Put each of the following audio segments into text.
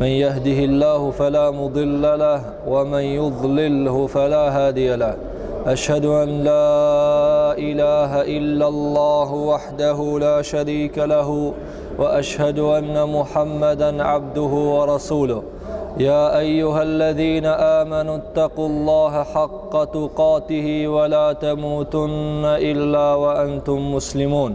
من يهده الله فلا مضل له ومن يضلله فلا هادي له أشهد أن لا إله إلا الله وحده لا شريك له وأشهد أن محمدًا عبده ورسوله يا أيها الذين آمنوا اتقوا الله حق تقاته ولا تموتن إلا وأنتم مسلمون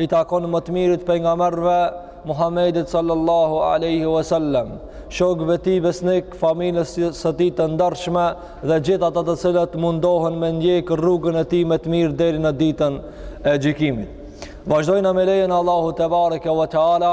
i takon më të mirit pejgamberëve Muhammedit sallallahu alaihi wasallam, shokëve të tij besnik, familjes së tij të ndershme dhe gjithë ata të cilët mundohen me ndjek rrugën e tij më të mirë deri në ditën e gjykimit. Vazhdojmë me lejen e Allahut te bareke ve teala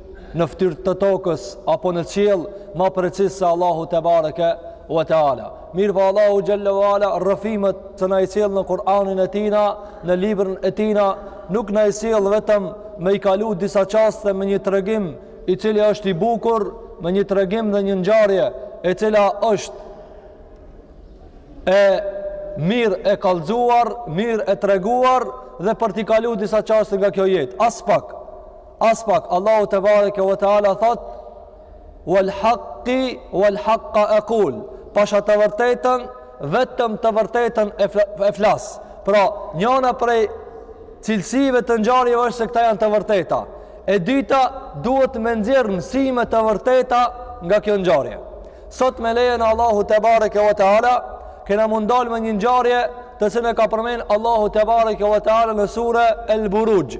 në ftyrë të tokës apo në qiell ma precis se Allahu te bareke ve teala mirëpo Allahu xhelle ve ala rrëfimet që na i sjell në Kur'anin e tina në librën e tina nuk na i sjell vetëm me i kalu disa çaste me një tregim i cili është i bukur me një tregim dhe një ngjarje e cila është e mirë e kallzuar mirë e treguar dhe për t'i kalu disa çaste nga kjo jetë aspak Aspak Allahu te bareke ve teala thot wal haqqi wal haqqa aqul. Pasha të vërtetën, vetëm të vërtetën e flas. Pra, njana prej cilësive të ngjarjeve është se këta janë të vërteta. E dyta, duhet me nxjerr mësime të vërteta nga kjo ngjarje. Sot me lejen e Allahut te bareke ve teala, kena m'u ndal me një ngjarje të cilën e ka përmend Allahu te bareke ve teala në sure El Buruj.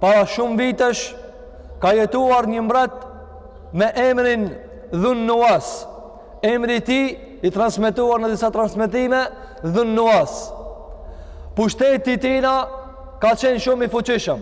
Para shumë vitesh ka jetuar një mbret me emrin Dhun Nuas. Emri i tij i transmetuar në disa transmetime Dhun Nuas. Pushteti i tijna ka qenë shumë i fuqishëm.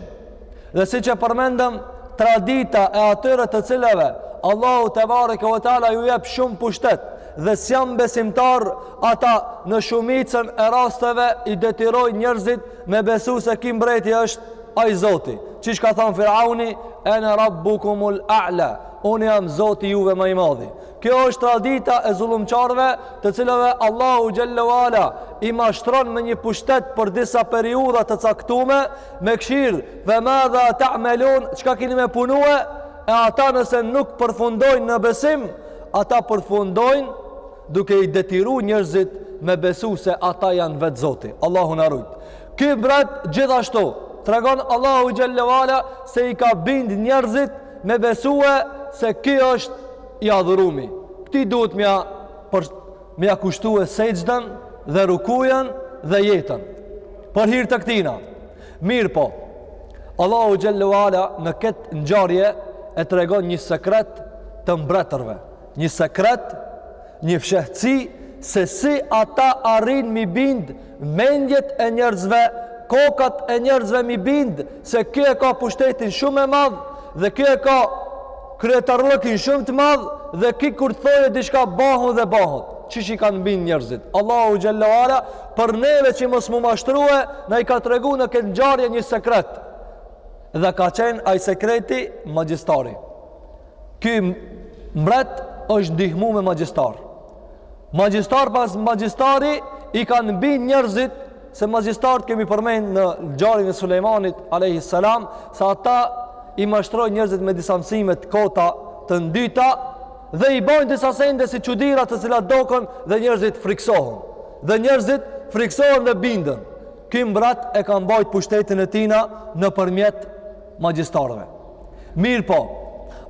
Dhe siç e përmendëm, tradita e atyre të cilëve Allahu te bareke ve teala ju jep shumë pushtet dhe s'jan besimtar ata në shumicën e rasteve i detyrojnë njerëzit Me besu se ky mbreti është ai Zoti. Qysh ka thanë Firauni, "Ana rabbukumul a'la." Unë jam Zoti juve ma i madhi. Kjo është tradita e zullumqarëve, të cilëve Allahu xhelle ve ala i mashtron me një pushtet për disa periudha të caktume me kqyr, "dhe madha ta'malun?" Çka keni me punue? E ata nëse nuk përfundojnë në besim, ata përfundojnë duke i detyru njerëzit me besu se ata janë vetë zoti Allahu na rujt ky mbret gjithashtu tregon Allahu xhelle ve ala se i ka bind njerëzit me besue se ky është i adhurumi këtij duhet m'ia për m'ia kushtue sexhden dhe rukujen dhe jetën për hir të këtina mirëpo Allahu xhelle ve ala në këtë ngjarje e tregon një sekret të mbretërve Një sekret, një fshehtësi se si ata arrijnë mi bind mendjet e njerëzve, kokat e njerëzve mi bind se kjo e ka pushtetin shumë e madh dhe kjo e ka kryetarlëkin shumë të madh dhe ki kur të thoje diçka bahu dhe bahut qysh i kanë bind njerëzit Allahu Xhele ue ala për neve që mos m'u mashtrue na i ka tregu në këtë ngjarje një sekret dhe ka qenë ai sekreti magjistari Ky mbret është ndihmu me magjistar. Magjistar pas magjistari i kanë bind njerëzit se magjistarët kemi përmend në ngjarjen e Sulejmanit a.s. se ata i mashtrojnë njerëzit me disa mësime t'kota të ndyta dhe i bojnë disa sende si çudira të cilat doken dhe njerëzit frikësohen. Dhe njerëzit frikësohen dhe binden. Ky mbret e ka mbajt pushtetin e tina nëpërmjet magjistarëve. Mirëpo,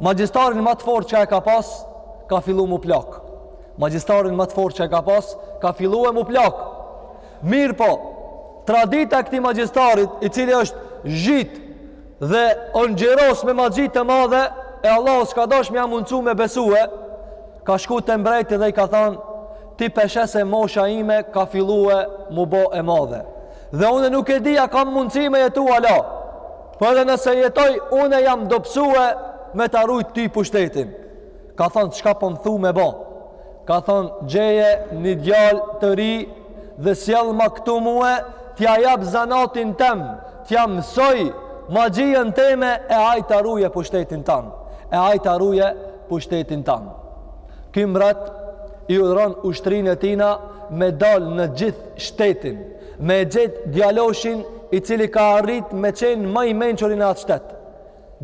magjistarin ma të fortë që e ka pas, ka fillu m'u plak. Magjistarin ma të fortë që e ka pas, ka fillue m'u plak. Mirëpo, tradita e këtij magjistarit, i cili është zhyt dhe angjeros me magji të madhe, e Allahu s'ka dosht me ia mundësu me besue, ka shku te mbreti dhe i ka thanë, ti pe sheh se mosha ime ka fillue m'u bo e madhe. Dhe unë nuk e di a kam mundësi me jetu ala. Po edhe nëse jetoj, unë jam dobësue me ta rujt ty pushtetin. Ka thonë, çka po më thu me bo? Ka thonë, gjeje një djalë të ri dhe sjellma këtu mue, t'ia jap zanatin tem, t'ia mësoj magjinë teme e ai ta ruje pushtetin tan. E ai ta ruje pushtetin tan. Ky mbret i urdhëron ushtrinë e tina me dal në gjithë shtetin, me e gjet djaloshin i cili ka arrit me qenë ma i mençuri në atë shtet.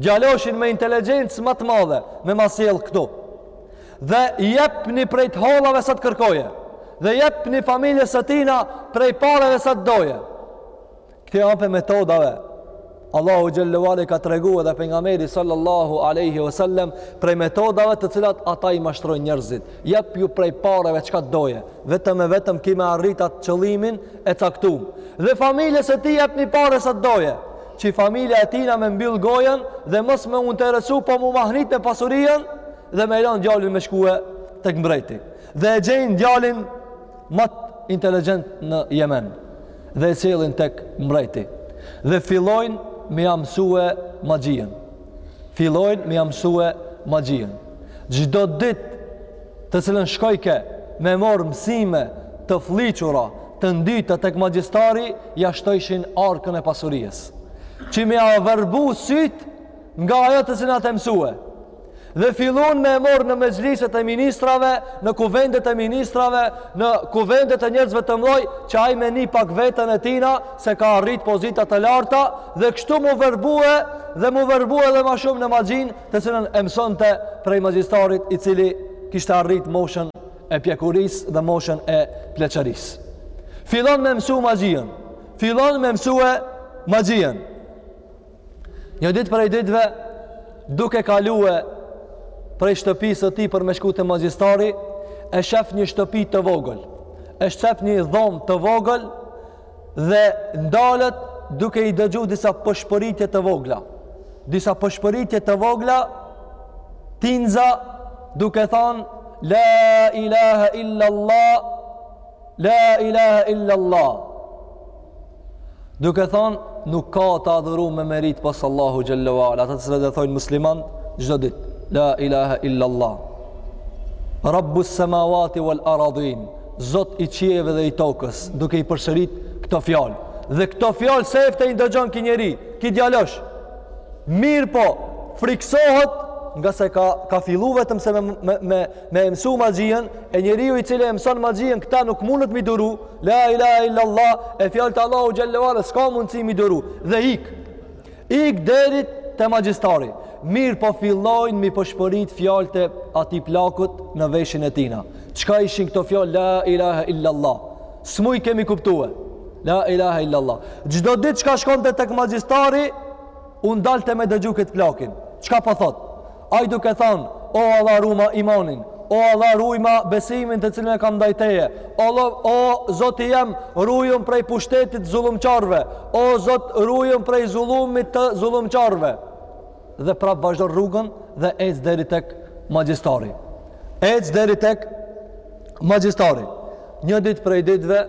Djaloshin me inteligjencë ma të madhe, me ma sjellë këtu. Dhe jepni prej të hollave sa të kërkoje, dhe jepni familjes së tina prej pareve sa të doje. Kjo a prej metodave. Allahu Xhele ue ala ka tregu edhe Pejgamberi sallallahu aleyhi ve sellem prej metodave të cilat ata i mashtrojnë njerëzit. Jepju prej pareve çka të doje, vetëm e vetëm qi me arrit at qëllimin e caktum. Dhe familjes së tij jepni pare sa të doje, qi familja e tina me mbyll gojën dhe mos me u interesu po m'u mahnit me pasurien dhe me e lan djalin me shkue tek mbreti. Dhe e gjejnë djalin më inteligjent në Jemen dhe e sjellin tek mbreti dhe fillojnë me ia mësue magjien. Fillojnë me ia mësue magjien. Çdo ditë të cilën shkojke me marr mësime të flliqura, të ndyta tek magjistari, ia shtojshin arkën e pasurisë. Qi me ia verbu sytë nga ajo të cilën a tu mësue. Dhe fillon me e marrë në mexhliset e ministrave, në kuvendet e ministrave, në kuvendet e njerëzve të mdhoj, që ai me ni pak veten e tina, se ka arrit pozita të larta, dhe kështu m'u verbue, dhe m'u verbue edhe ma shumë në magjinë, të cilën e mësonte prej magjistarit i cili kishte arrit moshën e pjekurisë dhe moshën e pleqërisë. Fillon me mësu magjinë, fillon me mësue magjinë, Një ditë prej ditëve, duke kalue prej shtëpisë së tij për me shku te magjistari, e shef një shtëpi të vogël, e shef një dhomë të vogël dhe ndalet duke i dëgju disa pëshpëritje të vogla. Disa pëshpëritje të vogla, tinza duke thonë, La ilaha illa Allah, La ilaha illa Allah, Duke thonë, nuk ka të adhuru me meritë pos Allahu xhel-le ue ala, ata të cilët e thonë musliman, çdo ditë, la ilaha illa Allah, rabbu semavati wal aradhin, Zot i qiejve dhe i tokës, duke i përsërit këto fjalë. Dhe këto fjalë sefte i ndëgjon ky njeri, ky djalosh, mirëpo, frikësohet ngase ka, ka fillu vetëm se me, me, me me e msu magjinë, e njeriu i cili e mson magjinë, këta nuk mundet m'i duru, la ilaha illa Allah, e fjalët e Allahu xhel-le ue ala, s'ka mundësi m'i duru, dhe ik, ik deri te magjistari, mirëpo fillojnë m'i pëshpërit fjalët e atij plakut në veshin e tina, çka ishin këto fjalë, la ilaha illa Allah, s'muj me i kuptue, la ilaha illa Allah, çdo ditë çka shkonte tek magjistari, U ndalte me dëgju këtë plakin. Çka po thotë? Ai duke thonë, o Allah ruma imanin, o Allah rujma besimin të cilin e kam ndaj teje, o, o Zoti jem rujëm prej pushtetit zullumqarëve, o Zot rujëm prej zullumit të zullumqarëve. Dhe prapë vazhdon rrugën dhe ec deri tek magjistari. Ec deri tek magjistari. Një ditë prej ditëve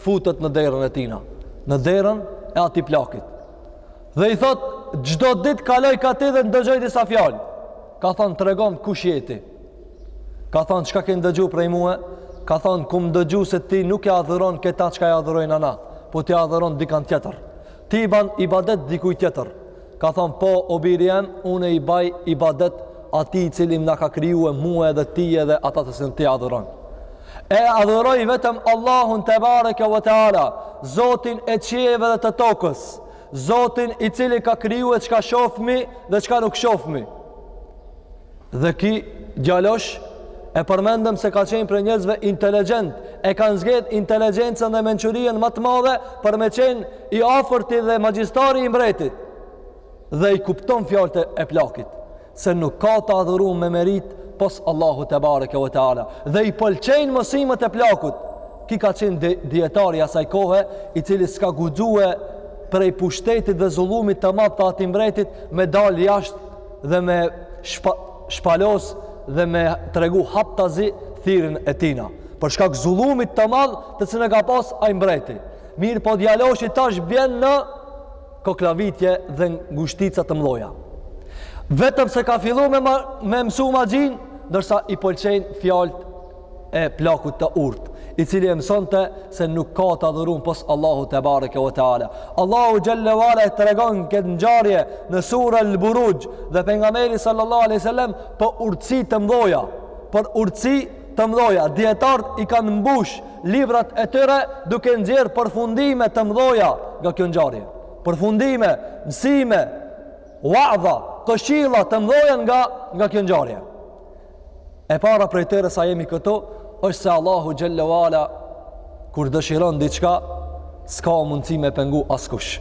futet në derën e tina, në derën e atij plakit. Dhe i thotë, çdo ditë kaloj ka ti dhe ndëgjoj disa fjalë. Ka thonë, tregom kush je ti. Ka thonë, çka ke ndëgju prej mue? Ka thonë, kum ndëgju se ti nuk e adhuron këta çka e adhurojna na, po ti adhuron dikan tjetër. Ti i ban ibadet dikuj tjetër. Ka thonë, po, o biri jem, une i baj ibadet atij i cili na ka krijue mue edhe ti edhe ata të cilën ti adhuron. E adhuroj vetëm Allahun tebareke ve teala, Zotin e qiejve dhe të tokës, Zotin i cili ka kriju çka shofmi dhe çka nuk shofmi. Dhe ky djalosh e përmendëm se ka qenë prej njerëzve inteligjent, e kanë zgjedh inteligjencën dhe mençurinë ma të madhe për me qenë i afërti dhe magjistari i mbretit. Dhe i kupton fjalët e plakit. se nuk ka të adhuru me meritë pos Allahu tebareke ve teala dhe i pëlqejnë mësimët e plakut ky ka qenë dijetari i asaj kohe i cili s'ka guxue prej pushtetit dhe zullumit të madh të atij mbretit me dal jashtë dhe me shpa, shpalos dhe me tregu haptazi thirrjen e tina për shkak zullumit të madh të cilën e ka pas ai mbreti. Mirëpo djaloshi tash bien në koklavitje dhe ngushtica të mdhoja. Vetëm se ka fillu me ma, me mësu magjinë, ndërsa i pëlqejnë fjalët e plakut të urtë, i cili e mësonte se nuk ka të adhurun pos Allahu tebareke ve teala. Allahu xhel-le ve ala e tregon këtë ngjarje në suren El-Buruxh dhe pejgamberi sallallahu alaihi wasallam për urtësi të mdhoja, për urtësi të mdhoja, dijetarët i kanë mbush librat e tyre duke nxjerr përfundime të mdhoja nga kjo ngjarje. Përfundime, mësime, wa'dha, këshilla të mdhoja nga nga kjo ngjarje. E para prej tyre sa jemi këtu është se Allahu xhel-le ve ala kur dëshiron diçka s'ka mundësi me pengu askush.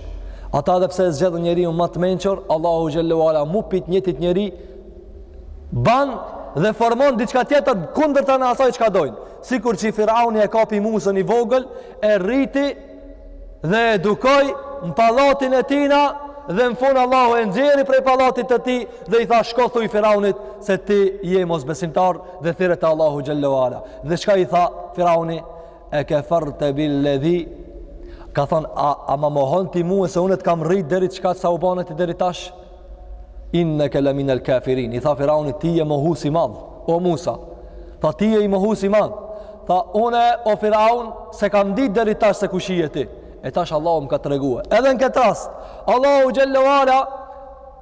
Ata edhe pse zgjedhën njeriun ma të mençur, Allahu xhel-le ve ala mu prej njëtij njeri ban dhe formon diçka tjetër të kundërtën e asaj çka dojnë. Sikur që Firauni e kapi Musën e vogël, e rriti dhe e edukoi në pallatin e tina dhe në fund Allahu e nxjerri prej pallatit të tij dhe i tha shko thuj Firaunit se ti je mosbesimtar dhe thirre te Allahu xhel-le ve ala. Dhe çka i tha Firauni? E keferte bil-ledhi ka thon a, a ma mohon ti mu se unë të kam rrit deri çka sa u bane ti deri tash? Inneke le minel kafirin. I tha Firauni, ti je mohues i madh, o Musa. Tha, ti je i mohues i madh. Tha, unë, o Firaun, s'e kam ditë deri tash se kush je ti. E tash Allahu më ka tregue. Edhe në këtë rast, Allahu xhel-le ve ala,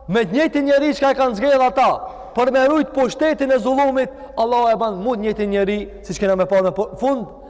me njëtë njeri çka e kanë zgjedh ata, për me rujt pushtetin e zullumit, Allahu e ban mu njëtë njeri, siç kena me parë në fund,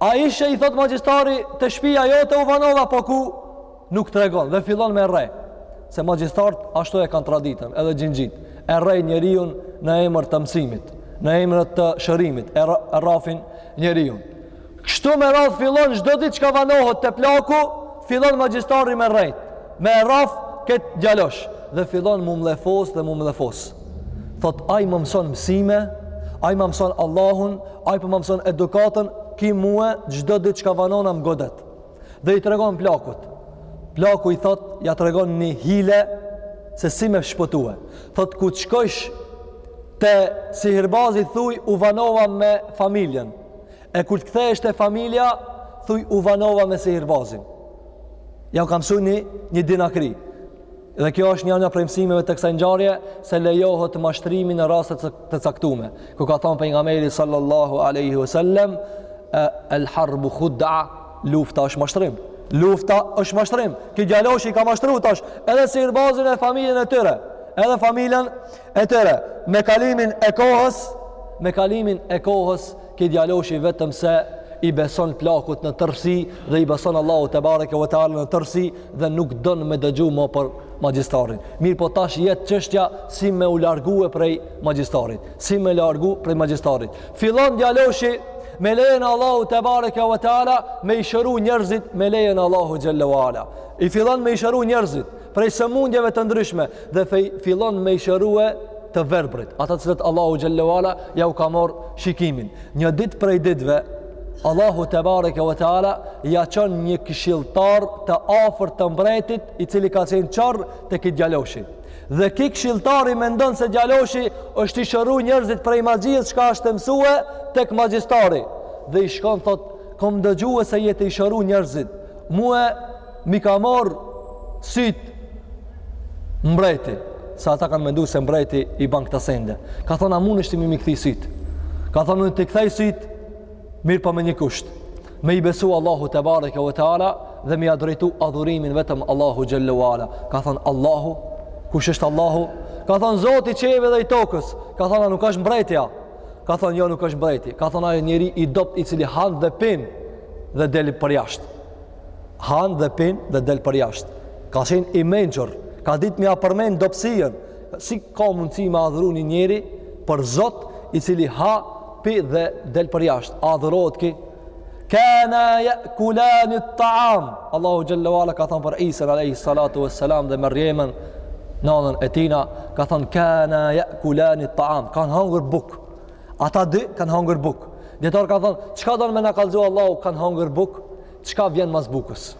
A ishe i thotë magjistari te shpia jote u vanova po ku nuk tregon dhe fillon me rre. Se magjistart ashtu e kanë traditën edhe xhinxhit. E rrejn njeriun në emër të mësimit, në emër të shërimit, e rrafin njeriun. Kështu me rraf fillon çdo ditë çka vanohet te plaku, fillon magjistari me rrejt, me rraf këtë djalosh dhe fillon m'u mllefos dhe m'u mllefos. Thotë, ai më mëson mësime, ai më mëson Allahun, Ai po më mëson edukatën, ky mua çdo ditë çka vonona më godet. Dhe i tregon plakut. Plaku i thot, ja tregon një hile se si me shpëtu. Thotë kur të shkosh te sihirbazi thuj u vanova me familjen. E kur të kthehesh te familja, thuj u vanova me sihirbazin. Ja ka msu një, një dinakëri. Dhe kjo është njëna prej mësimeve të kësaj ngjarjeje se lejohet mashtrimi në raste të caktume. Ku ka thënë pejgamberi sallallahu alaihi wasallam el harbu khud'a lufta është mashtrim. Lufta është mashtrim. Ky djaloshi ka mashtru tash edhe sihirbazin e familjen e tyre, edhe familjen e tyre. Me kalimin e kohës, me kalimin e kohës Ky djaloshi vetëm se i beson plakut në tërësi dhe i beson Allahut tebareke ve teala në tërësi dhe nuk don me dëgju më për magjistarin. Mirëpo tash jet çështja si me u largue prej magjistarit. Si me largu prej magjistarit. Fillon djaloshi me lejen e Allahut tebareke ve teala me i shëru njerëzit me lejen e Allahut xhelle ve ala. I fillon me i shëru njerëzit. prej sëmundjeve të ndryshme dhe fillon me i shërue të verbrit, ata të cilët Allahu xhelle ve ala ja u ka marr shikimin. Një dit prej ditve, Allahu tebareke ve teala ja çon një këshilltar të afërt të mbretit, i cili ka qenë qorr te ky djaloshi. Dhe ky këshilltari mendon se djaloshi është i shëru njerëzit prej magjisë çka është mësue tek magjistari. Dhe i shkon thot, kom dëgju se je tu i shëru njerëzit. Mue M'i ka marr syt mbreti, se ata kanë mendu se mbreti i ban këta sende. Ka thonë a mundesh ti me m'i kthy syt? Ka thonë unë t'i kthej syt, mirëpo me një kusht. Me i besu Allahut tebareke ve teala dhe me ia drejtu adhurimin vetëm Allahut xhelle ve ala. Ka thonë Allahu, kush është Allahu? Ka thonë Zoti i qiejve dhe i tokës. Ka thonë nuk është mbreti a? Ka thonë jo nuk është mbreti. Ka thonë ai njeri i dobët i cili han dhe pin dhe del përjashtë. hanë dhe pinë dhe del përjashtë. Ka qenë i mençur, ka ditë me ia përmend dobësinë. Si ka mundësi me adhuru një njeri për Zot i cili ha, pi dhe del përjashtë? A adhurohet ky? Kana ya'kulani at-ta'am. Allahu xhelle ve ala ka thënë për Isën alayhi salatu wassalam dhe Merjemen nanën e tina, ka thënë kana ya'kulani at-ta'am. Kanë hangër bukë. Ata dy kanë hangër bukë. Dijetarët kanë thonë, çka don me na kallzu Allahu kanë hangër bukë, çka vjen mas bukës?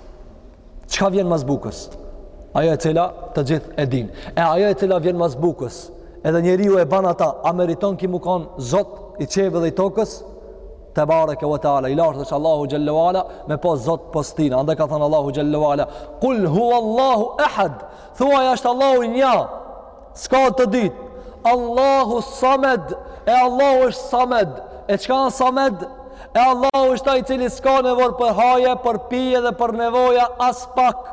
Çka vjen mas bukës? Ajo e cila të gjithë e dinë. E ajo e cila vjen mas bukës, edhe njeriu e ban ata, a meriton ky me u kanë zot i qiejve dhe i tokës? Tebareke ve teala, i lartë është Allahu xhelle ve ala, me pas zot pos tina. Andaj ka thonë Allahu xhelle ve ala, kul huvallahu ehad, thuaj është Allahu nja, S'ka të dytë. Allahu Samed, e Allahu është Samed. E çka a Samed? E Allahu është ai i cili s'ka nevoj për haje, për pije dhe për nevoja as pak.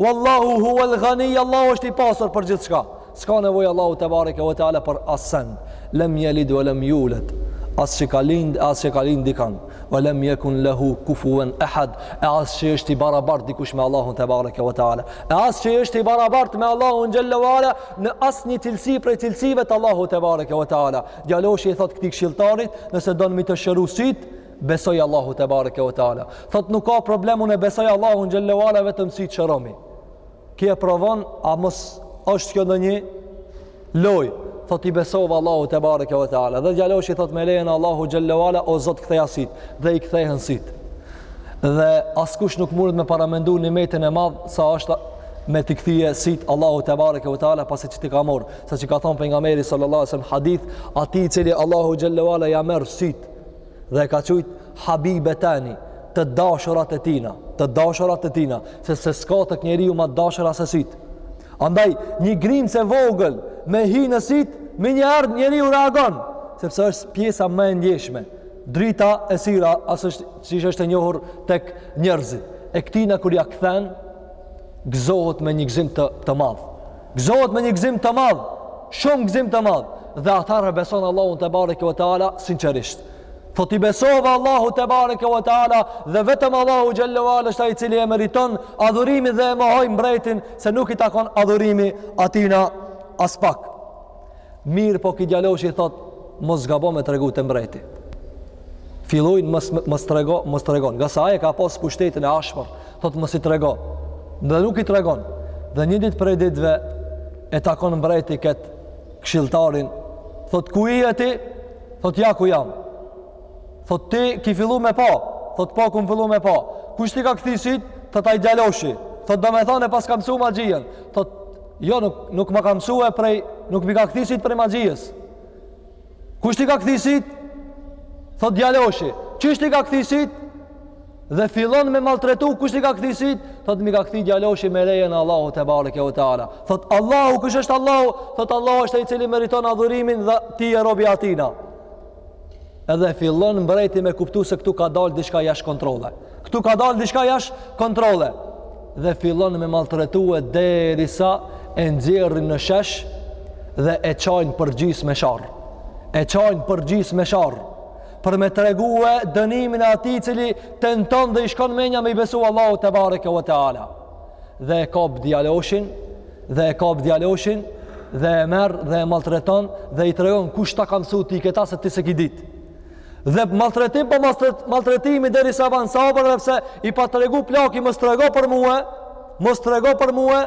Wallahu huwal ghani, Allahu është i pasur për gjithçka. S'ka nevojë Allahu te bareke ve teala për asend. Lem yalid wa lem yulad. As që ka lind, as që ka lind dikan. wa lam yakun lahu kufuwan ahad e as që i është i barabart dikush me Allahun te bareke ve teala e as që i është i barabart me Allahun xhella wala në asnjë cilësi prej cilësive të Allahut te bareke ve teala djaloshi i thot këtij këshilltarit nëse don me t'i shëru syt besoji Allahu te bareke ve teala thot nuk ka problem un e besoj Allahun xhella wala vetëm syt shëromi Ky e provon, a mos është kjo ndonjë loj? Thot i besova Allahu te bareke ve teala. Dhe djaloshi thot me lejen Allahu xhella wala o Zot ktheja syt dhe i kthehen syt. Dhe askush nuk mundet me paramendu nimetin e madh sa është me t'i kthy syt Allahu te bareke ve teala pasi t'i ka marr, sa që ka thon pejgamberi sallallahu alaihi wasallam hadith, atij i cili Allahu xhella wala ja merr syt dhe e ka qujt habibetejni të dashurat e tina të dashurat e tina sepse s'ka tek njeriu ma të dashur se syt andaj një grimcë e vogël me hi në syt menjëherë njeriu reagon sepse është pjesa më e ndjeshme drita e syrit ashtu qysh është e njohur tek njerëzit e këtina kur ja kthen gëzohet me një gëzim të, të madhë Gëzohet me një gëzim të madh, shumë gëzim të madh dhe atëherë beson Allahun te bareke ve teala sinqerisht. Thot i besova Allahu te bareke ve teala dhe vetëm Allahu xhella wala është ai i cili e meriton adhurimin dhe e mohoj mbretin se nuk i takon adhurimi atina aspak. Mirëpo ky djaloshi i thot, mos gabo me tregu te mbreti. Filojnë mos, mos trego, mos tregon. Ngase ai e ka pas pushtetin e ashpër, thot mos i trego. Dhe nuk i tregon. Dhe një dit prej ditve, e takon mbreti këtë kshilltarin, thot ku je ti, thot ja ku jam. Thot ti ki fillu me pa, thot po kum fillu me pa. Kush t'i ka kthy syt, thot ai djaloshi. Thot domethanë e paska msu magjien. Thot Jo, nuk, nuk ma ka mësue prej, nuk m'i ka kthy syt prej magjijës. Kush t'i ka kthy syt? Thot djaloshi. Qysh t'i ka kthy syt? Dhe fillon me maltretu, kush t'i ka kthy syt? Thot m'i ka kthy djaloshi me lejen e Allahut te bareke ve teala. Thot Allahu, kush është Allahu? Thot Allahu është ai i cili meriton adhurimin dhe ti je rob i atina. Edhe fillon mbreti me kuptu se këtu ka dalë diçka jashtë kontrolle. Këtu ka dalë diçka jashtë kontrolle. Dhe fillon me maltretu e derisa e nxjerrin në shesh dhe e çajnë përgjysë me sharrë. E çajnë përgjysë me sharrë. Për me tregue dënimin e atij i cili tenton dhe i shkon menja me i besu Allahu te bareke ve teala. Dhe e kap djaloshin dhe e kap djaloshin dhe e merr dhe e maltreton dhe i tregon kush ta ka mësuar ti këta se ti s'e ki dit. Dhe maltretim po maltretimi deri sa van sabër dhe pse i pa tregu plaki mos trego për mua, mos trego për mua.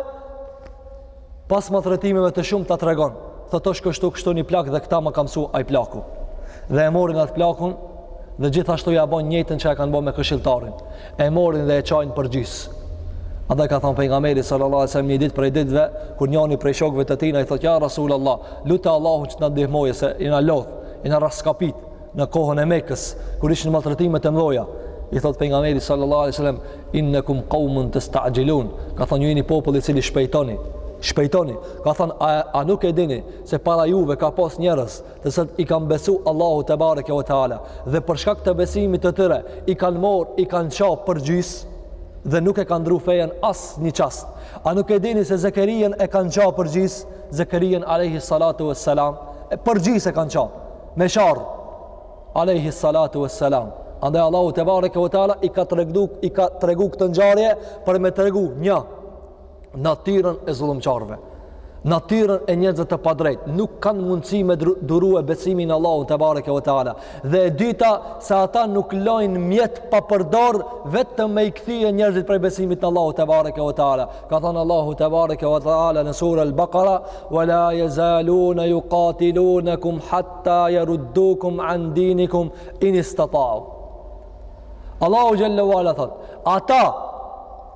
Pas maltretimeve të shumta tregon. Thotë është kështu kështu një plak dhe këta më ka mësuar ai plaku. Dhe e morin atë plakun dhe gjithashtu ia bon njëjtën që e kanë bo me këshilltarin. e morin dhe e çajnë përgjys. Andaj ka thonë pejgamberi sallallahu alajhi wasallam një ditë prej ditëve kur njani prej shokëve të tina i thotë ja Rasul Allah, lute Allahun që të na ndihmojë se i na lodh, i na rraskapit në kohën e Mekës kur ishin maltretimet e mëdha. I thotë pejgamberi sallallahu alajhi wasallam innakum qaumun tastajilun, ka thonë ju jeni popull i cili shpejtoni. Shpejtoni, ka thonë a, a nuk e dini se para juve ka pas njerëz të cilët i kanë besu Allahut tebareke ve teala dhe për shkak të besimit të tyre i kanë morr, i kanë ça përgjys dhe nuk e kanë ndrru fejen as një çast a nuk e dini se Zekerijan e kanë ça përgjys Zekerijan alejhi salatu ve selam përgjys e kanë ça me sharrë alejhi salatu ve selam andaj Allahu tebareke ve teala i ka tregu, i ka tregu këto ngjarje për me tregu një natyrën e zullumqarve, natyrën e njerëzve të padrejt, nuk kanë mundësi me durue besimin në Allahun tebareke ve teala. Dhe e dyta se ata nuk lajnë mjet pa përdor vetëm me i kthye njerëzit prej besimit në Allahun tebareke ve teala. Ka thënë Allahu tebareke ve teala në sura Al-Baqara, "Wa la yazaluna yuqatilunakum hatta yaruddukum an dinikum in istata'u." Allahu xhelle ve ala thot, ata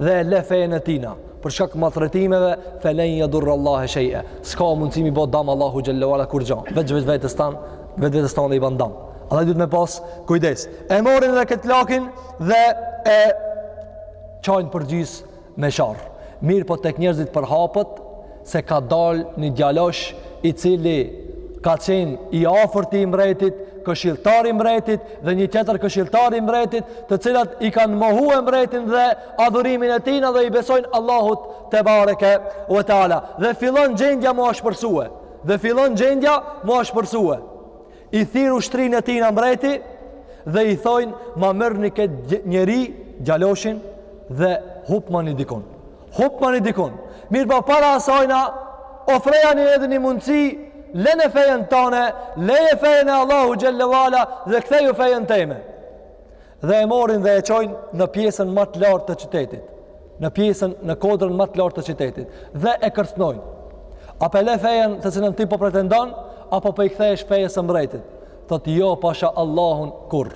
dhe e le fejën e tina për shkak maltretimeve felen ja durr Allaha shay'a s'ka mundësi mi bë dam Allahut xhelle ve ala kurgjo veç veç vetes tane vetvetes tane i ban dam Andaj duhet me pas kujdes e morin edhe këtë plakin dhe e çajnë përgjys me sharrë mirëpo tek njerëzit përhapet se ka dal një djalosh i cili ka qenë i afërt i mbretit, këshilltar i mbretit dhe një tjetër këshilltar i mbretit, të cilët i kanë mohue mbretin dhe adhurimin e tina dhe i besojnë Allahut tebareke ve teala. Dhe fillon gjendja m'u ashpërsue. Dhe fillon gjendja m'u ashpërsue. I thirr ushtrinë e tina mbreti dhe i thojnë ma merrni këtë njeri djaloshin dhe hupmani dikun. Hupmani dikun. Mirëpo, para asajna, ofrojani edhe një mundësi, lene fejën tane, leje fejën e Allahut xhelle ve ala dhe kthehu n'fejën teme. Dhe e morin dhe e qojnë në pjesën më të lartë të qytetit, në pjesën në kodrën më të lartë të qytetit dhe e kërcënojnë. A pe le fejën të cilën ti po pretendon, apo pe po i kthehesh fejës së mbretit? Thotë jo pasha Allahun kurr.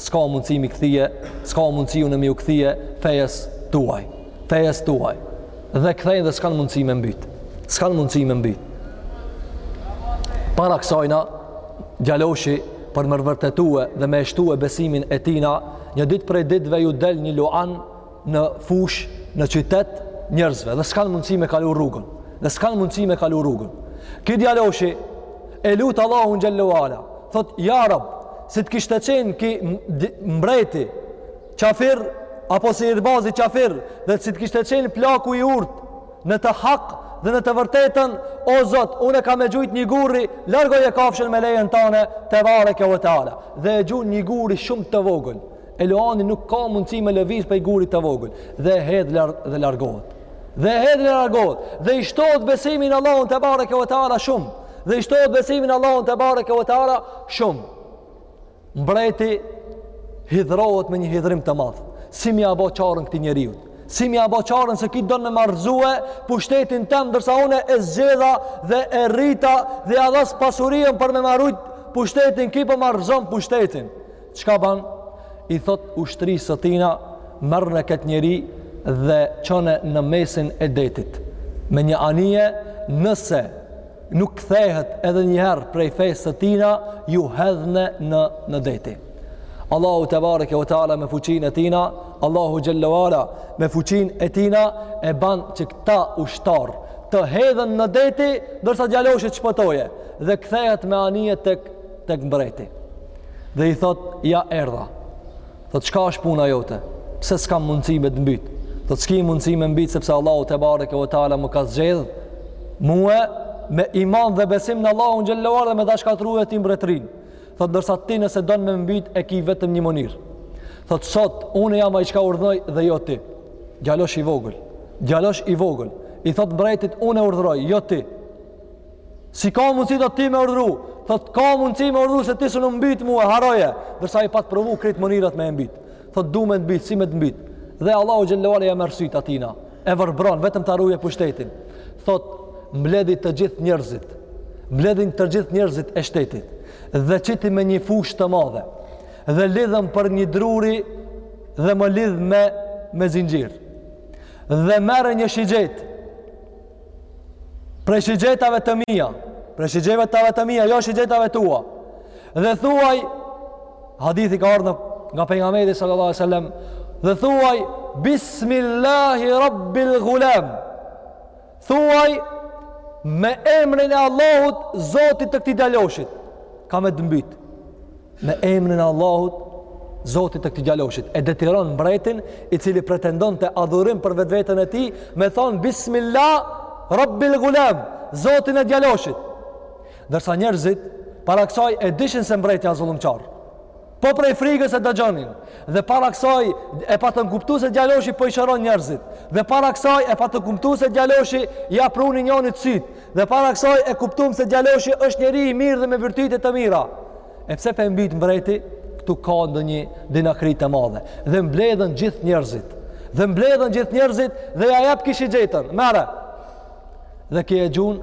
S'ka mundësi mi kthie, s'ka mundësi unë mi u kthie fejës tuaj. Fejës tuaj. Dhe kthejnë dhe s'kanë mundësi me mbyt. S'kanë mundësi me mbyt. Para kësajna, djaloshi për me vërtetue dhe me eshtue besimin e tina, një ditë prej ditëve ju del një luan në fushë, në qytet njerëzve dhe s'kanë mundësi me kalu rrugën. Dhe s'kanë mundësi me kalu rrugën. Ki djaloshi e lut Allahun xhelle ve ala, thotë, ja rab, si të kishte qenë ki mbreti, qafir, apo sihirbazi qafir, dhe si të kishte qenë plaku i urtë, Në të hak dhe në të vërtetën, o Zot, unë kam me gjujt një guri, largoje kafshën me lejen tane, tebareke ve teala. Dhe e gjun një guri shumë të vogël. E luani nuk ka mundësi me lëviz prej guri të vogël. Dhe e hedh lar dhe largohet. Dhe e hedh dhe largohet. Dhe i shtohet besimi n'Allahun tebareke ve teala shumë. Dhe i shtohet besimi n'Allahun tebareke ve teala shumë. Mbreti hidhrohet me një hidhrim të madh. Si m'ia bo çarën këtij njeriut? Si m'ia bo çarën se ki don me ma rrëzue pushtetin tem ndërsa unë e zgjedha dhe e rrita dhe ja dhash pasurinë për me ma rujt pushtetin ki po ma rrëzon pushtetin. Çka ban? I thotë ushtrisë së tina merrne këtë njeri dhe çone në mesin e detit. Me një anije nëse nuk kthehet edhe një herë prej fesë së tina ju hedhne në në deti Allahu tebareke ve teala me fuqinë e tina Allahu xhelle ve ala me fuqinë e tina e ban që këta ushtarë të hedhën në deti ndërsa djaloshi të shpëtoje dhe kthehet me anije tek tek mbreti dhe i thotë ja erdha Thotë çka ashtë puna jote? Pse s'kam mundësi me të mbyt? Thotë s'ki mundësi me mbyt sepse Allahu tebareke ve teala më ka zgjedh mue me iman dhe besim në Allahun xhelle ve ala dhe me ta shkatrrue ti mbretërinë. Thotë ndërsa ti nëse don me mbyt e ki vetëm një mënyrë. Thotë sot unë jam ai çka urdhroj dhe jo ti. Djalosh i vogël. Djalosh i vogël. I thotë mbretit unë urdhroj, jo ti. Si ka mundësi do ti me urdhru? Thotë ka mundësi me urdhru se ti s'un mbit mu, harroje. Ndërsa i pat provu krejt mënyrat me e mbit. Thotë du me të mbit, si me të mbit. Dhe Allahu xhelle ja merr sytë e tina. E vërbron vetëm ta ruje pushtetin. Thotë mbledhi të gjithë njerëzit. Mbledhin të gjithë njerëzit e shtetit dhe çiti me një fushë të madhe. Dhe lidhëm për një druri dhe më lidh me me zinxhir. Dhe merr një shigjetë prej shigjetave të mija, prej shigjetave të mija, jo shigjetave të tua, dhe thuaj, hadithi ka ardhë nga pejgamberi sallallahu alejhi ve sellem, dhe thuaj, Bismillahi Rabbil Gulam, thuaj, me emrin e Allahut, zotit të këtij djaloshit, ka me t'mbyt, me emrin e Allahut, Zotit të këtij djaloshit, e detyron mbretin i cili pretendonte adhurim për vetveten e tij me thonë bismillah rabbil gulam, Zotin e djaloshit. Ndërsa njerëzit para kësaj e dishin se mbreti a zullumqar. Po prej frigës e dëgjonin dhe para kësaj e patën kuptu se djaloshi po i shëron njerëzit dhe para kësaj e patën kuptu se djaloshi ja pruni njonit sytë Dhe para kësaj e kuptun se djaloshi është njeri i mirë dhe me virtyte të mira. E pse pe mbyt mbreti? Ktu ka ndonjë dinakëri t'madhe. Dhe mbledhën gjithë njerëzit. Dhe mbledhën gjithë njerëzit dhe ja jap ky shigjetën. Merre. Dhe ky e gjun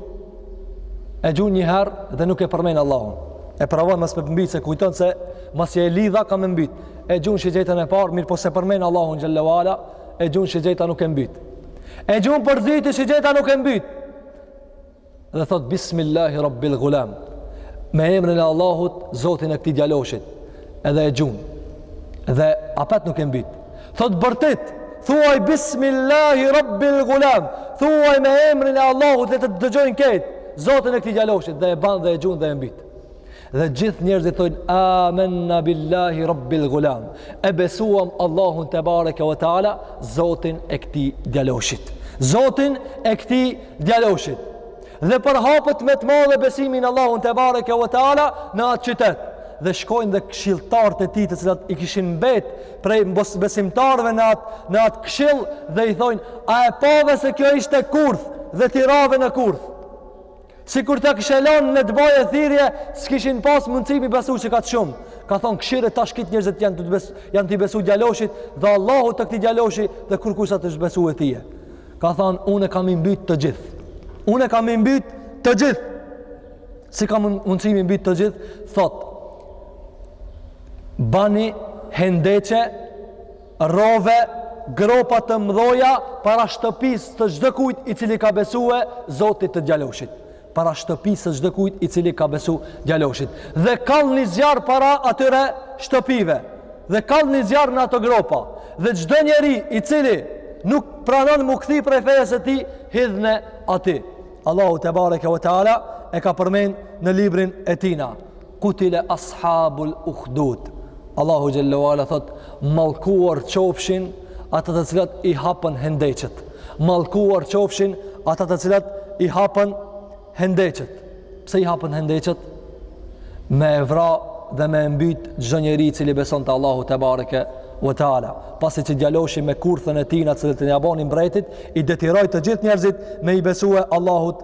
e gjun një herë dhe nuk e përmend Allahun. E provon mos me mbyt se kujton se masi e lidha ka me mbyt. E gjun shigjetën e parë, mirëpo s'e përmend Allahun xhel-le ve ala. E gjun shigjeta nuk e mbyt. E gjun për s'dyti shigjeta nuk e mbyt. Dhe thotë bismillahi rabbil gulam. Me emrin e Allahut, Zotin e këtij djaloshit. Edhe e gjun. Dhe apet nuk e mbyt. Thotë bërtit, thuaj bismillahi rabbil gulam. Thuaj me emrin e Allahut le të dëgjojnë këta. Zotin e këtij djaloshit dhe e ban dhe e gjun dhe e mbyt. Dhe gjithë njerëzit thonë amanna billahi rabbil gulam. E besuam Allahun tebareke ve teala, Zotin e këtij djaloshit. Zotin e këtij djaloshit. Dhe përhapet me të madhe besimi n'Allahun tebareke ve teala në atë qytet dhe shkojnë dhe këshilltarët e tij të cilat i kishin mbet prej besimtarëve në atë në atë këshill dhe i thonë a e pave se kjo ishte kurth dhe ti rave në kurth Sikur ta kishe lanë ne t'baje thirje, s'kishin pas mundësi me besu qekaq shumë. Ka thonë kshyre tash krejt njerëzit janë t'i, t'i besu, janë t'i besu djaloshit dhe Allahut të këtij djaloshi dhe kurkush s'a t't'besu tye. Ka thonë unë kam me i mbyt të gjithë. Unë kam me i mbyt të gjithë. Si kam mundësi me i mbyt të gjithë, thotë bani hendeqe Rrove gropa të mdhoja para shtëpisë së çdokujt i cili i ka besu Zotit të djaloshit. Para shtëpisë së çdokujt i cili ka besu djaloshit. Dhe kallni zjarr para atyre shtëpive. Dhe kallni zjarr në ato gropa. Dhe çdo njeri i cili nuk pranon m'u kthy prej fejës së tij, hidhne aty. Allahu tebareke ve teala e ka përmend në librin e tina. Kutile ashabul uhdud. Allahu xhelle ve ala thot mallkuar qofshin ata të cilat i hapën hendeqet. Mallkuar qofshin ata të cilat i hapën hendeqet. Pse i hapën hendeqet? Me e vra dhe me e mbyt çdo njeri i cili beson te Allahu tebareke ve teala. Pasi që djaloshi me kurthën e tij në të cilën ja boni mbretit, i detyroi të gjithë njerëzit me i besue Allahut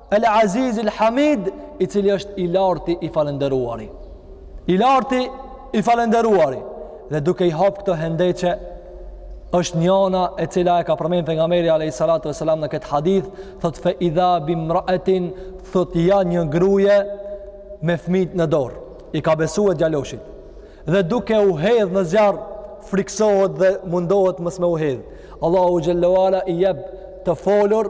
El Aziz El Hamid, i cili është i larti i falënderuari. I larti i falënderuari. Dhe duke i hap këto hendeqe, është njana e cila e ka përmen Pejgamberi a.s. në këtë hadith, thot fe idha bimraetin, thot ja një gruje me fmit në dorë. I ka besue djaloshit. Dhe duke u hedh në zjarë, friksohet dhe mundohet mos me u hedh. Allahu xhelle ve ala i jep të folur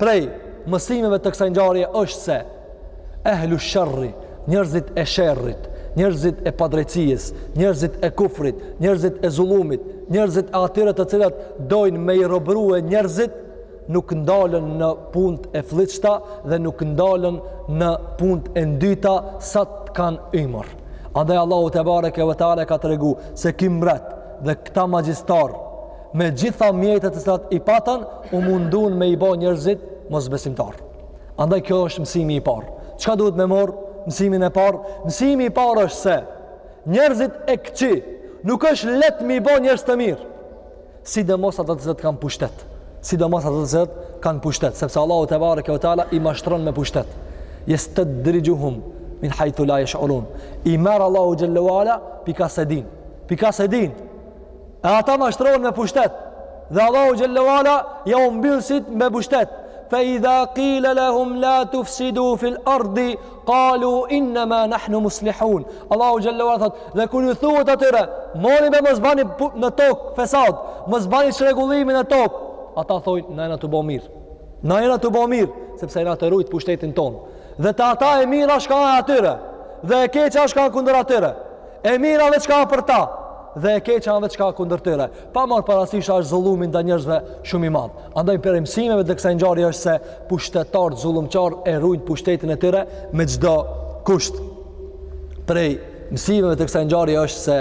Prej mësimeve të kësaj ngjarje është se ehlu sharri, njerëzit e sherrit, njerëzit e padrejtësisë, njerëzit e kufrit, njerëzit e zullumit, njerëzit e atyre të cilët dojnë me i robërue njerëzit, nuk ndalën në punt e flliqta dhe nuk ndalën në punt e ndyta sa të kanë ymër. Andaj Allahu tebareke ve teala ka tregu se ky mbret dhe këta magjistar me gjitha mjetet të cilat i patan, u mundun me i bo njërzit mos besimtar. Andaj kjo është mësimi i parë. Çka duhet me morë mësimin e parë? Mësimi i parë është se njërzit e këqi nuk është letë me i bo njërz të mirë. Sidomos ata të cilat kanë pushtet. Sidomos ata të cilat kanë pushtet. Sepse Allahu tebareke ve teala i mashtron me pushtet. Jestedrixhuhum min hajthu la jesh'urun. I merr Allahu xhelle ve ala pi ka s'e din. Pi ka s'e din. E ata mashtrohen me pushtet. Dhe Allahu xhelle ve ala ja u mbyll sytë me pushtet. Fa idha qila lahum la tufsidu fil ardi qalu innama nahnu muslihun. Allahu xhelle ve ala thot, dhe kur ju thuhet atyre, mori me mos bani në tok fesad, mos bani çrregullimin në tok. Ata thonë, na jena tu bo mirë. Na jena tu bo mirë, sepse na tu rujt pushtetin ton. Dhe te ata e mira çka e atyre, dhe e keqa çka kundër atyre. E mira veç çka për ta dhe e keqa veç çka kundër tyre. Pa marr parasysh a është zullumi ndaj njerëzve shumë i madh. Andaj prej mësimeve të kësaj ngjarje është se pushtetarët zullumqar e rujnë pushtetin e tyre me çdo kusht. Prej mësimeve të kësaj ngjarje është se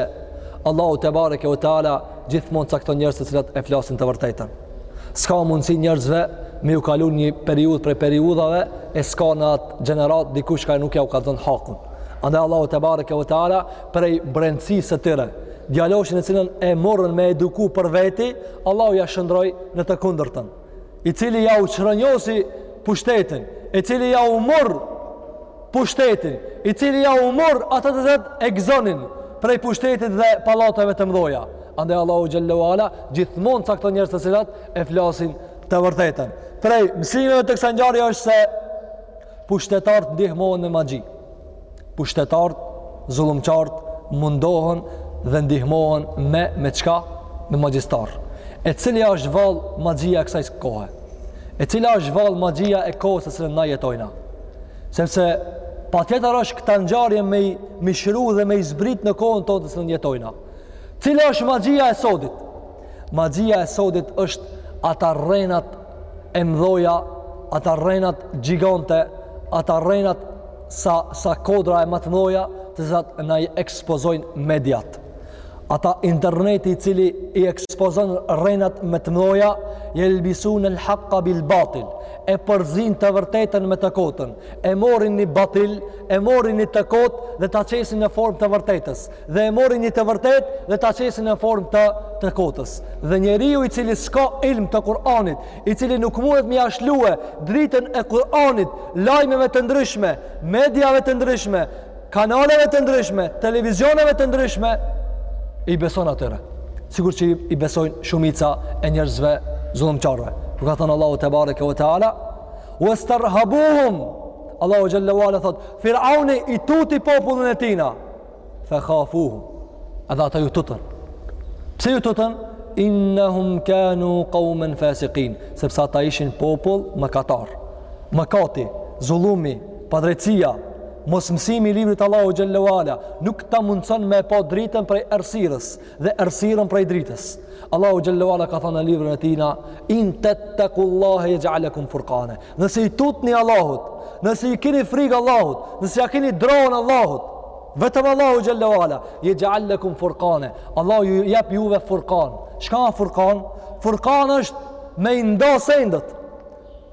Allahu tebareke ve teala gjithmonë cakton njerëz të cilët e flasin të vërtetën. S'ka mundësi njerëzve me ju kalu një periudhë prej periudhave e s'ka në atë gjenerat dikush ka nuk ja u kallzon hakun. Andaj Allahu te bareke ve teala prej brendësisë së tyre, djaloshin të cilin e morën me eduku për veti, Allahu ja shndroi në të kundërtën. I cili ja u çrënjosi pushtetin, i cili ja u mor pushtetin, i cili ja u mor atë të cilat e gëzonin prej pushtetit dhe pallateve të mëdha. Andaj Allahu xhelle ve ala gjithmonë cakton njerëz të cilat e flasin të vërtetën. Prej mësimeve të kësaj ngjarje është se Pushtetarët ndihmohen me magji. Pushtetarët zullumqartë mundohen dhe ndihmohen me me çka? Me magjistar. E cila është vallë magjia e kësaj kohe? E cila është vallë magjia e kohës së cilën na jetojna? Sepse patjetër është këta ngjarje me i mishru dhe me i zbrit në kohën tonë të cilën jetojna. Cila është magjia e sodit? Magjia e sodit është ata rrenat e mdhoja, ata rrenat gjigante, ata rrenat sa, sa kodra e ma të mdhoja, të cilat na i ekspozojnë mediat. Ata interneti i cili i ekspozon rrenat ma të mdhoja, jelbisunel hakka bil batil, e përzin të vërtetën me të kotën, e morin një batil, e morin një të kotë dhe ta qesin në form të vërtetës. dhe e morin një të vërtet dhe ta qesin në form të të kotës dhe njeriu i cili s'ka ilm të Kur'anit, i cili nuk mundet me ia lshue dritën e Kur'anit, lajmeve të ndryshme, mediave të ndryshme, kanaleve të ndryshme, televizioneve të ndryshme, i beson atyre. Sigur që i besojnë shumica e njerëzve zullumqarve. Kur ka thënë Allahu te bareke ve teala, "Wa starhabuhum" Allahu xhelle ve ala thot, "Firauni i tuti popullin e tina." Fe khafuhum, edhe ata ju tutën. Pse ju tutën? Innehum kanu kaumen fasikin, sepse ata ishin popull mëkatar. Mëkati, zullumi, padrejtësia, mosmësimi i librit t'Allahut xhelle ve ala, nuk ta mundëson me e pa dritën prej ersirës, dhe errësirën prej dritës. Allahu xhelle ve ala ka thënë në librin e tina in tattaqullaha yaj'al lakum furqana. Nëse i tutni Allahut, nëse i keni frikë Allahut, nëse ja keni dron Allahut, vetëm Allahu xhelle ve ala yaj'al lakum furqana. Allahu ju jep juve furqan. Çka është furqan? Furqan është me i nda sendët.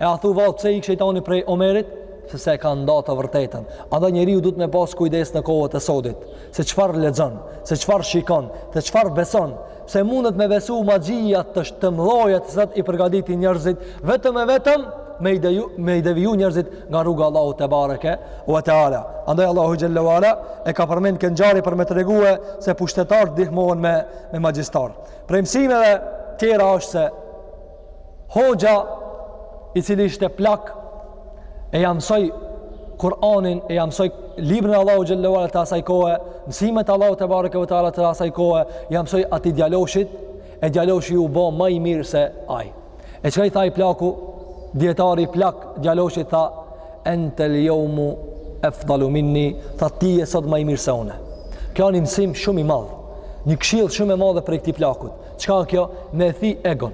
E a thu vallë pse ik shejtani prej Omerit? Sepse e ka nda të vërtetën. Andaj njeriu duhet me pas kujdes në kohët e sodit, se çfarë lexon, se çfarë shikon, se çfarë beson, se mundet me besu magjia të mdhoja të cilat i përgaditin njërzit, vetëm e vetëm me i, deju, me i deviju njërzit nga rruga e Allahut tebareke ve teala. Andaj Allahu xhelle ve ala e ka përmend këtë ngjarje për me tregue se pushtetarët ndihmohen me, me magjistar. Prej mësimeve tjera është se Hoxha i cili ishte plak e ja mësoi Kur'anin e ja mësoi librin e Allahut xhel-le ve ala të asaj kohe, mësimet e Allahut tebareke ve teala të asaj kohe, ja mësoi atij djaloshit, e djaloshi u bo ma i mirë se ai. E çka i tha ai plaku? Dijetari plak djaloshit tha entel jeume efdalu minni, tha ti je sot ma i mirë se unë. Kjo është një mësim shumë i madh. Një këshillë shumë e madhe prej këtij plakut. Çka kjo? Me e thy egon.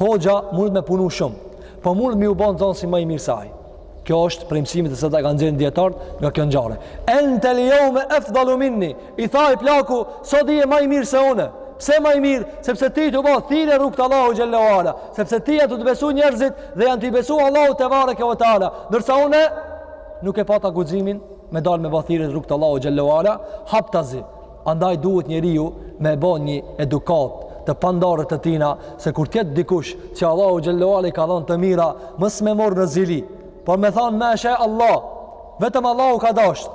Hoxha mund me punu shumë, po mund me ju bo nxonësi ma i mirë se ai. Kjo është prej mësimeve të cilat e kanë nxënë dijetarët nga kjo ngjarje. Entel jeume efdalu minni, i tha ai plaku, sot ti je ma i mirë se une. Pse ma i mirë? Sepse ti tu ba thirrje rrugë të Allahut xhel-le ve ala. Sepse ty janë tu të besu njerëzit dhe janë tu i besu Allahut tebareke ve teala. Ndërsa une nuk e pata guximin me dalë me ba thirrje rrugë të Allahut xhel-le ve ala, haptazi. Andaj duhet njeriu me e bo një edukatë të pandarë të tina se kur të jetë dikush që Allahu xhel-le ve ala i ka dhonë të mira, mos me marrë në zili, por me thanë ma sha Allah, vetëm Allahu ka dashtë,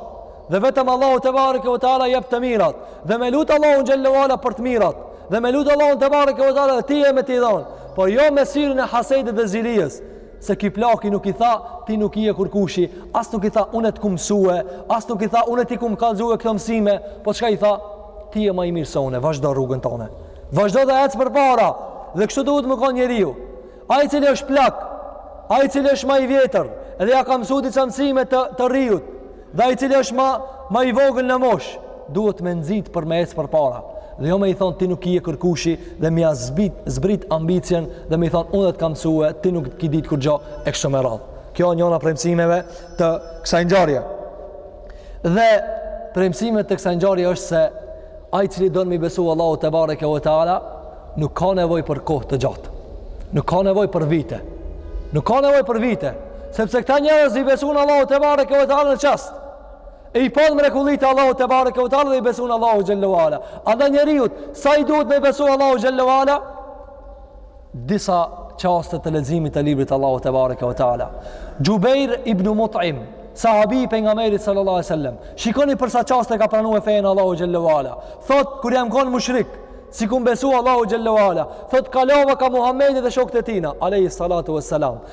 dhe vetëm Allahu tebareke ve teala jep të mirat, dhe me lutë Allahun xhel-le ve ala për të mirat, dhe me lutë Allahun tebareke ve teala edhe tye me t'i dhonë, por jo me syrin e hasetit dhe zilijës, Se ky plaki nuk i tha, ti nuk je kurkushi, as nuk i tha, une të kum msue, as nuk i tha, une t'i kum kallëzue këto mësime, po çka i tha, ti je ma i mirë se une, vazhdo rrugën tone, vazhdo dhe ec përpara, dhe kështu duhet me kon njeriu, ai i cili është plak, ai i cili është ma i vjetër, edhe ja ka mësu disa mësime të, të riut, Dhe ai i cili është ma i vogël në moshë, duhet me nxit për me ecë përpara. Dhe jo me i thon ti nuk je kurkushi dhe me ia zbit zbrit ambicien dhe me i thon unë të kam mësue, ti nuk ke ditë kurgjo e kështu me radhë. Kjo është njëra prej mësimeve të kësaj ngjarje. Dhe prej mësimeve të kësaj ngjarje është se Ai i cili don me i besu Allahut tebareke ve teala nuk ka nevojë për kohë të gjatë. Nuk ka nevojë për vite. Nuk ka nevojë për vite, sepse këta njerëz i besuan Allahut tebareke ve teala në çast. E i panë mrekullitë e Allahut tebareke ve teala dhe i besuan Allahut xhel-le ve ala. Andaj njeriut sa i duhet me i besu Allahut xhel-le ve ala? disa çaste të leximit të librit të Allahut tebareke ve teala. Xhubejr ibn Mut'im, sahabi i pejgamberit sal-lallahu alejhi ve sel-lem. Shikoni për sa çaste ka pranu fenë e Allahut xhel-le ve ala. Thot kur jam kon mushrik, s'i kum besu Allahut xhel-le ve ala. Thot kalova ka Muhamedi dhe shokët e tina, alejhi salatu ve selam.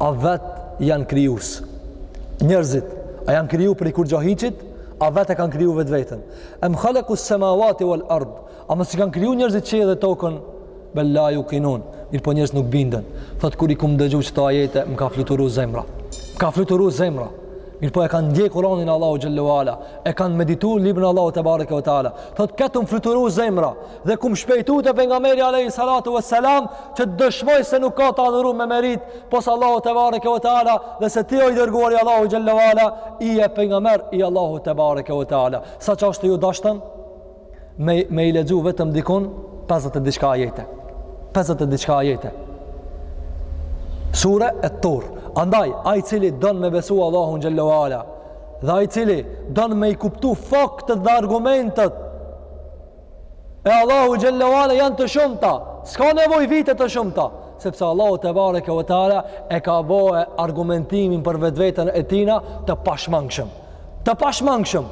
A vet janë krijues? Njerëzit a janë kriju prej kurgjohiçit? A vet e kanë kriju vetveten? Em haleku semavati vel erd. A mos i kanë kriju njerëzit qiejt dhe tokën? Bel la jukinun. Mirëpo njerëzit nuk binden. Thot kur i kum dëgju këto ajete, më ka fluturu zemra. Më ka fluturu zemra. Mirëpo e kanë ndje Kur'anin e Allahut xhel-le ve ala, e kanë meditu librin e Allahut tebareke ve teala. Thot ke tu më fluturu zemra, Dhe kam shpejtu te pejgamberi alejhi salatu ve selam që të dëshmoj se nuk ka të adhurum me meritë pos Allahut tebareke ve teala dhe se ti je i dërguar i Allahu xhelle ve ala je pejgamber i Allahu tebareke ve teala sa që asht ju dasht me, me i lexu vetëm dikun 50 e diçka ajete 50 e diçka ajete sure e Tur andaj ai i cili don me besu Allahun xhelle ve ala dhe ai i cili don me i kuptu faktet dhe argumentet e Allahu xhelle ve ala janë të shumta s'ka nevojë vite të shumta sepse Allahu tebareke ve teala e ka bo argumentimin për vetveten e tina të pashmangshëm të pashmangshëm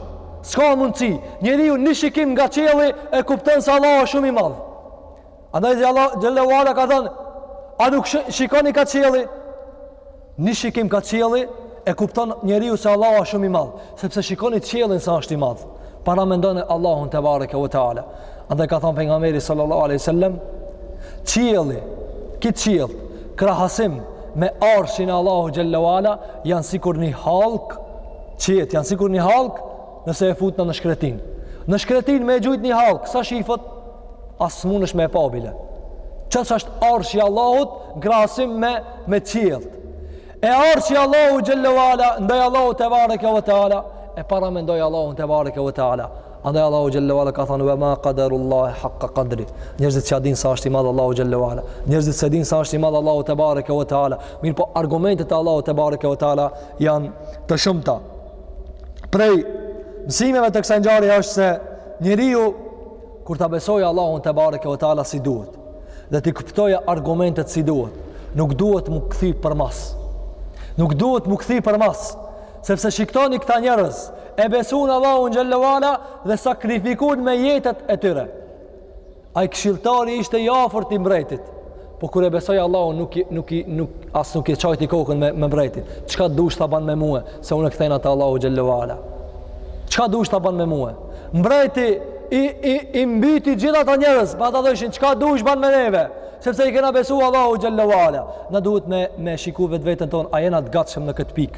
s'ka mundësi njeriu një shikim nga qielli e kupton se Allahu asht shumë i madh andaj Allahu xhelle ve ala ka thënë a nuk shikoni ka qielli Një shikim ka qielli e kupton njeriu se Allahu është shumë i madh, sepse shikoni qiellin sa është i madh. Paramendone Allahun tebareke ve teala. Andaj ka thënë pejgamberi sallallahu alaihi wasallam, qielli, këta qiejt, krahasim me arshin e Allahu xhelle ve ala janë sikur një hallkë, qiejt janë sikur një hallkë Nëse e futna në shkretinë. Në shkretinë me e gjujt një hallkë, as s'shifet, as s'mundesh me e pa bile. Çështu është arshi i Allahut, krahasim me, me qiejt. E arshi i Allahut xhelle ve ala, ndaj Allahut tebareke ve teala, e paramendoje Allahun tebareke ve teala. Andaj Allahu xhelle ve ala ka thënë ve ma qadarullah haqqa qadrihi. Njerëzit s'e dinë sa është i madh Allahu xhelle ve ala. Njerëzit s'e dinë sa është i madh Allahu tebareke ve teala. Mirëpo argumentet e Allahu tebareke ve teala janë të shumta. prej mësimeve të kësaj ngjarje është se njeriu kur ta besojë Allahun tebareke ve teala si duhet dhe t'i kuptojë argumentet si duhet nuk duhet m'u kthy përmas nuk duhet m'u kthy përmas sepse shikoni këta njerëz e besun Allahun xhelle ve ala dhe sakrifikun me jetët e tyre Ai këshilltari ishte i afërt i mbretit. Po kur e besoi Allahun, nuk i nuk i nuk as nuk e çajti kokën me me mbretin. Çka dush ta ban me mue, se unë kthehna te Allahu xhelle ve ala. Çka dush ta bën me mua? Mbreti i i i mbyti gjithë ata njerëz, po ata thoshin çka dush ban me neve, sepse i kena besu Allahut xhelle ve ala. Na duhet me me shiku vetveten tonë, a jena të gatshëm në këtë pikë.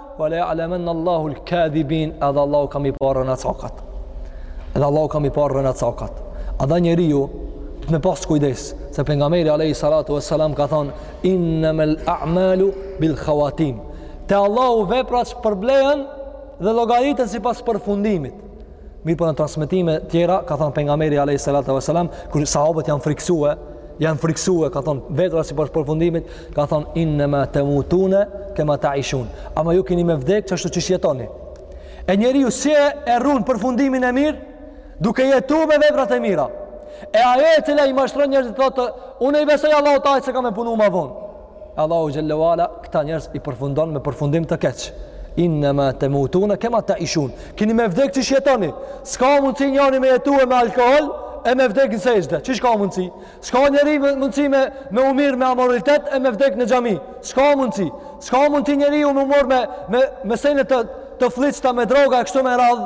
Wa la ya'laman Allahu al-kadhibin, edhe Allahu ka m'i pa rrenacakët. Edhe Allahu ka m'i pa rrenacakët. Andaj njeriu do me pas kujdes, se pejgamberi alayhi salatu wassalam ka thonë innamal a'malu bil khawatim. Te Allahu veprat shpërblehen dhe llogariten sipas përfundimit. Mirëpo në transmetime tjera, ka thonë pejgamberi alejhi salatu ve selam, kur sahabët janë friksue, janë friksue, ka thonë veprat sipas përfundimit, ka thonë innema temutune kema teishun. Ama ju keni me vdek qashtu qysh jetoni. E njeriu si e run përfundimin e mirë, duke jetu me veprat e mira. E ajo e cila i mashtron njerëzit thotë, unë i besoj Allahut teala se kam me punu ma vonë. Allahu xhel-le ve ala këta njerëz i përfundon me përfundim të keq. Innama tamutuna kama taishun. Kini me vdek qysh jetoni. S'ka mundsi njeri me jetue me alkool e me vdek në sexhde. Qysh ka mundsi? S'ka njeri mundsi me me u marr me amoralitet e me vdek në xhami. S'ka mundsi. S'ka mundsi njeriu me u marr me me me sene të të flliqta me droga e kështu me radh.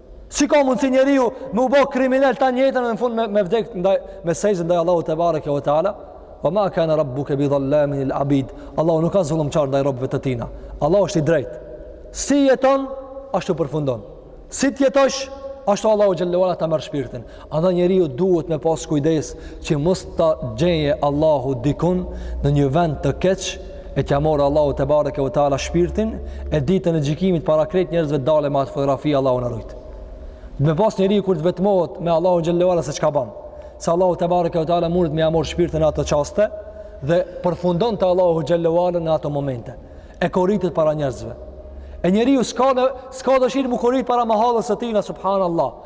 Si ka mundësi njeriu me u bë kriminel tan jetën në fund me me vdek ndaj me sexhde ndaj Allahut tebareke ve teala? Ve ma kane rabbuke bidhallamin lil abid Allahu nuk asht zullumqar ndaj robëve të tina Allahu është i drejtë Si jeton, ashtu përfundon Si t'jetosh, ashtu Allahu xhel-le ve ala ta merr shpirtin Andaj njeriu duhet me pas kujdes që mos ta gjeje Allahu dikun në një vend të keq e t'ja marrë Allahu tebareke ve teala shpirtin e ditën e gjykimit para krejt njerëzve të dale me atë fotografi Allahu na rujt me pas njeriu kur të vetmohet me Allahun xhel-le ve ala se çka ban se Allahu tebareke ve teala mundet me ja marrë shpirtin në ato çaste dhe përfundon te Allahu xhel-le ve ala në ato momente e koritet para njerëzve e njeriu s'ka, në, s'ka dëshirë m'u korit para mahalës së tina subhanallah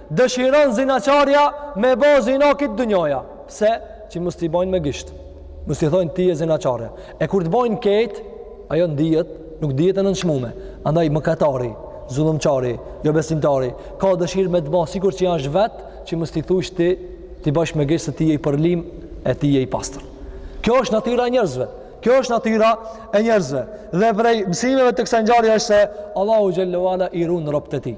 Dëshiron zinaçarja me bë zinë krejt dynjaja, pse? Që mos t'i bojnë me gisht. Mos t'i thonë ti je zinaçare. E kur të bojnë krejt, ajo ndihet, nuk ndihet e nënçmume. Andaj mëkatari, zullumçari, jobesimtari, ka dëshirë me të bë sikur që është vet, që mos t'i thush ti, t'i bësh me gisht se ai është i përlym e ti je i pastër. Kjo është natyra e njerëzve. Kjo është natyra e njerëzve. Dhe prej mësimeve të kësaj ngjarje është se Allahu xhel-le ve ala i ruan robt e tij.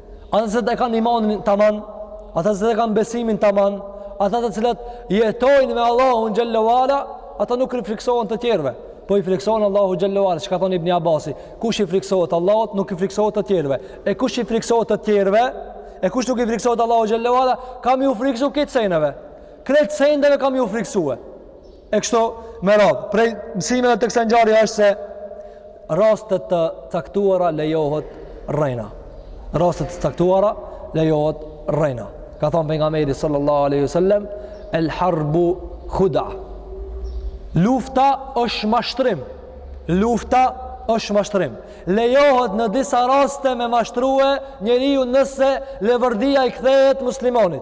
Ata të cilat e kanë imanin taman, ata të cilat e kanë besimin taman, ata të cilat jetojnë me Allahun xhel-le ve ala, ata nuk i friksohen të tjerve. Po i friksohen Allahut xhel-le ve ala, çka ka thonë Ibni Abasi, kush i friksohet Allahut, nuk i friksohet të tjerve. E kush i friksohet të tjerve, e kush nuk i friksohet Allahut xhel-le ve ala, ka m'ju friksu krejt seneve. Krejt seneve ka m'ju friksue. E kështu me radhë, prej mësimeve të kësaj ngjarje është se raste të caktuara lejohet rrena. Raste të caktuara lejohet rrena. Ka thonë pejgamberi sallallahu alaihi wasallam, "El harbu khuda." Lufta është mashtrim. Lufta është mashtrim. Lejohet në disa raste me mashtrue njeriu nëse levërdia i kthehet muslimanit.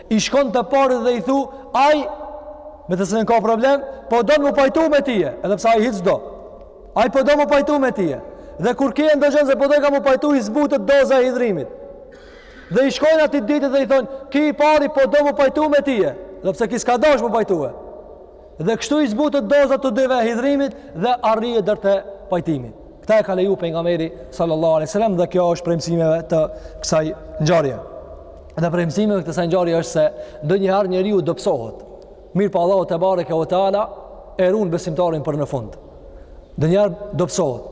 I shkon të parit dhe i thu, ai me të cilin ka problem, po don m'u pajtu me tije, edhe pse ai hiç s'do. Ai po do m'u pajtu me tije. Dhe kur ky e ndëgjon se po dojka m'u pajtu i zbutet doza e hidhërimit. Dhe i shkojnë atij t'dytit dhe i thonë, ky i pari po do m'u pajtu me tije, edhe pse ky s'ka dash m'u pajtue. Dhe kështu i zbutet doza të dyve e hidhërimit dhe arrihet deri te pajtimi. Këtë e ka leju Pejgamberi sallallahu alejhi ve selam dhe kjo është prej mësimeve të kësaj ngjarje. Dhe prej mësimeve të kësaj ngjarje është se ndonjëherë njeriu dobsohet. Mirëpo Allahu tebareke ve teala e runë besimtarin për në fundë. Ndonjëherë dobsohet.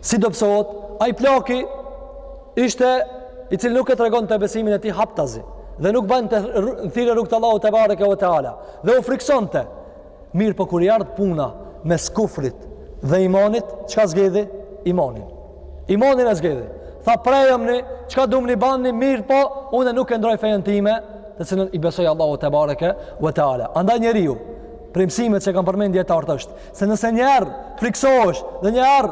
Si dobsohet? Ai plaki ishte i cili nuk e tregonte besimin e tij haptazi. Dhe nuk bante thirrje n'rrugë të Allahut tebareke ve teala. Dhe u friksonte. Mirëpo kur i erdh puna mes kufrit dhe imanit, çka zgedhi? Imanin. Imanin e zgedhi. Tha prejëmni, çka doni m'bani mirëpo, une nuk e ndroj fejen time, të cilën i besoj Allahut tebareke ve teala. Andaj njeriu, Prej mësimet që kanë përmend dijetarët është se nëse ndonjëherë friksohesh ndonjëherë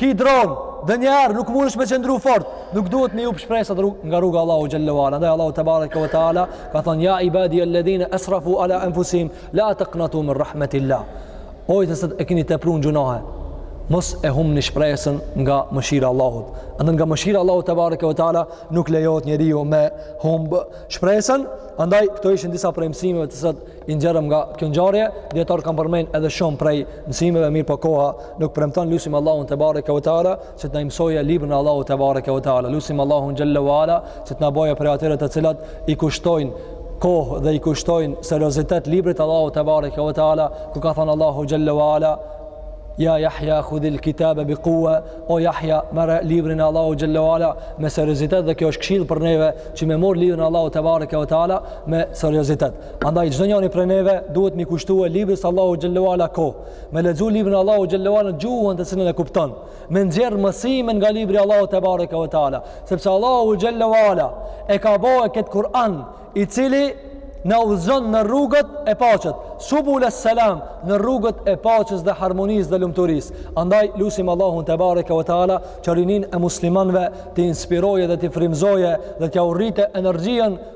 ki dro ndonjëherë nuk mundesh me qëndru fort, nuk duhet me i hup shpresat rrug, nga rruga Allahut xhelle ve ala. Andaj Allahu tebareke ve teala ka thënë ja ibadija alladhina asrafu ala anfusihim la taqnatu min rahmatillah. O ju të cilët e keni tepru n'gjynahe, mos e humbni shpresën nga mëshira e Allahut. Andaj nga mëshira e Allahut tebareke ve teala nuk lejohet njeriu me humb shpresën. Andaj këto ishin disa prej mësimeve të cilat i nxjerrëm nga kjo ngjarje, dijetarët kanë përmend edhe shumë prej mësimeve mirëpo koha, nuk premton lusim Allahun tebareke ve teala që të na mësojë librin e Allahut tebareke ve teala. Lusim Allahun xhelle ve ala që të na bëjë prej atyre të cilat i kushtojnë kohë dhe i kushtojnë seriozitet librit të Allahut tebareke ve teala, ku ka thënë Allahu xhelle ve ala Ja Yahya khudhil kitabe bi quwa o Yahya merre librin e Allahut xhelle ve ala me seriozitet dhe kjo është këshillë për neve që me marr librin e Allahut tebareke ve teala me seriozitet. Andaj çdo njëri prej neve duhet me i kushtue librit të Allahut xhelle ve ala kohë. Me lexu librin e Allahut xhelle ve ala n'gjuhën të cilën e kupton. Me nxjerr mësime nga libri i Allahut tebareke ve teala, sepse Allahu xhelle ve ala e ka bo këtë Kur'an i cili na udhëzon në rrugët e paqes. Subul selam në rrugët e paqes dhe harmonisë dhe lumturisë. Andaj lusim Allahun tebareke ve teala që rininë e muslimanëve ta inspirojë dhe ta frymëzojë dhe t'ia rritë energjinë